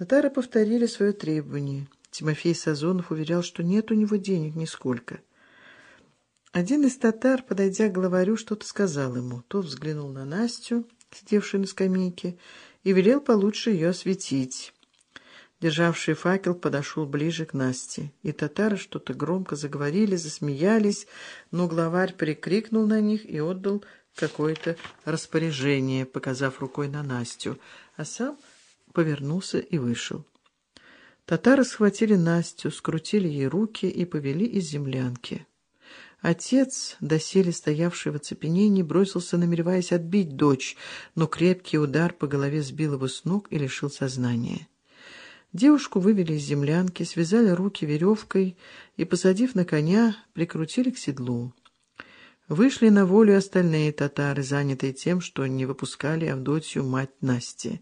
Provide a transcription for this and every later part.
Татары повторили свое требование. Тимофей Сазонов уверял, что нет у него денег нисколько. Один из татар, подойдя к главарю, что-то сказал ему. Тот взглянул на Настю, сидевшую на скамейке, и велел получше ее осветить. Державший факел подошел ближе к Насте, и татары что-то громко заговорили, засмеялись, но главарь прикрикнул на них и отдал какое-то распоряжение, показав рукой на Настю, а сам повернулся и вышел. Татары схватили Настю, скрутили ей руки и повели из землянки. Отец, доселе стоявший в оцепенении, бросился, намереваясь отбить дочь, но крепкий удар по голове сбил его с ног и лишил сознания. Девушку вывели из землянки, связали руки веревкой и, посадив на коня, прикрутили к седлу. Вышли на волю остальные татары, занятые тем, что не выпускали Авдотью, мать Насти.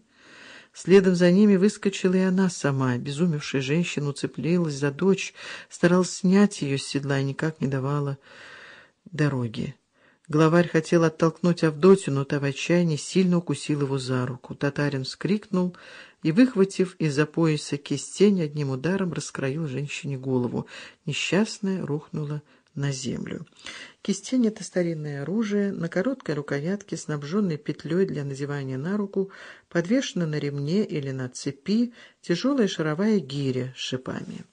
Следом за ними выскочила и она сама. Безумевшая женщина уцеплилась за дочь, старалась снять ее с седла и никак не давала дороги. Главарь хотел оттолкнуть Авдотью, но та в отчаянии сильно укусил его за руку. Татарин вскрикнул и, выхватив из-за пояса кистень, одним ударом раскроил женщине голову. Несчастная рухнула на землю. Кистень — это старинное оружие, на короткой рукоятке, снабженной петлей для надевания на руку, подвешена на ремне или на цепи тяжелая шаровая гиря с шипами.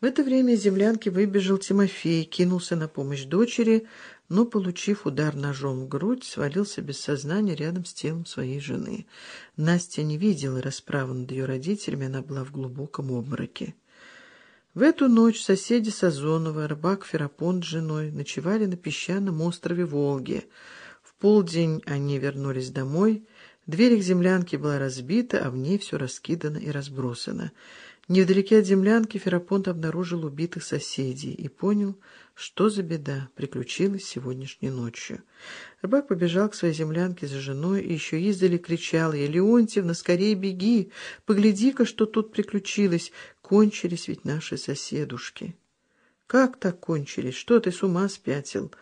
В это время из землянки выбежал Тимофей, кинулся на помощь дочери, но, получив удар ножом в грудь, свалился без сознания рядом с телом своей жены. Настя не видела расправы над ее родителями, она была в глубоком обмороке. В эту ночь соседи Сазонова, рыбак Ферапонт с женой, ночевали на песчаном острове Волги. В полдень они вернулись домой. Дверь их землянки была разбита, а в ней все раскидано и разбросано. Невдалеке от землянки Ферапонт обнаружил убитых соседей и понял, что за беда приключилась сегодняшней ночью. Рыбак побежал к своей землянке за женой и еще издали кричал ей, «Леонтьевна, скорее беги! Погляди-ка, что тут приключилось! Кончились ведь наши соседушки!» «Как так кончились? Что ты с ума спятил?»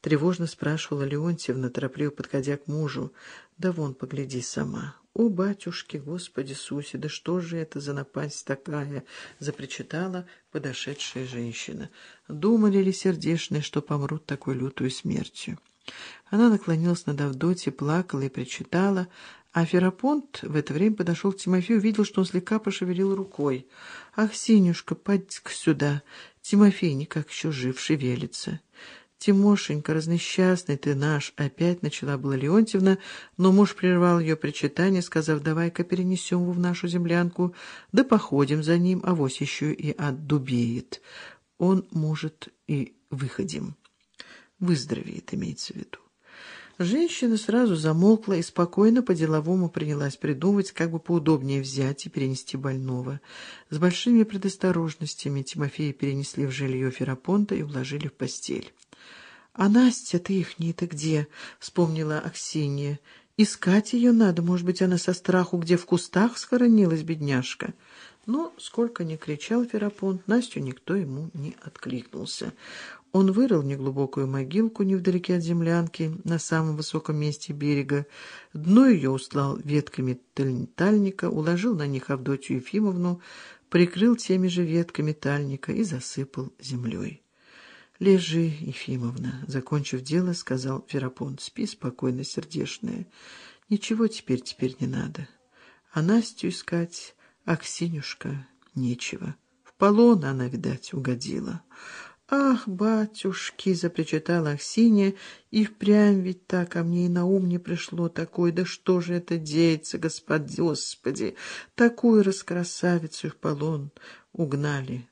Тревожно спрашивала Леонтьевна, торопливо подходя к мужу. «Да вон, погляди сама!» «О, батюшки, Господи Иисусе, да что же это за напасть такая?» — запричитала подошедшая женщина. «Думали ли сердешные, что помрут такой лютую смертью?» Она наклонилась над Авдотьей, плакала и причитала, а Ферапонт в это время подошел к Тимофею, увидел, что он слегка пошевелил рукой. «Ах, Синюшка, поди-ка сюда! Тимофей никак еще жив, шевелится!» «Тимошенька, разнесчастный ты наш!» — опять начала была Леонтьевна, но муж прервал ее причитание, сказав, «давай-ка перенесем его в нашу землянку, да походим за ним, а вось еще и отдубеет. Он, может, и выходим. Выздоровеет, имеется в виду». Женщина сразу замолкла и спокойно по-деловому принялась придумывать, как бы поудобнее взять и перенести больного. С большими предосторожностями Тимофея перенесли в жилье Ферапонта и уложили в постель. «А Настя-то ихняя-то где?» — вспомнила Аксинья. «Искать ее надо. Может быть, она со страху где в кустах схоронилась, бедняжка?» Но, сколько ни кричал Ферапонт, Настю никто ему не откликнулся. Он вырыл неглубокую могилку невдалеке от землянки, на самом высоком месте берега. Дно ее услал ветками тальника, уложил на них Авдотью Ефимовну, прикрыл теми же ветками тальника и засыпал землей. «Лежи, Ефимовна», — закончив дело, сказал Ферапонт. «Спи спокойно, сердешная. Ничего теперь теперь не надо. А Настю искать, Аксинюшка, нечего. В полон она, видать, угодила». «Ах, батюшки!» — запричитала Аксинья, «и впрямь ведь так, а мне и на ум не пришло такое, да что же это деется, господи, господи! Такую раскрасавицу в полон угнали,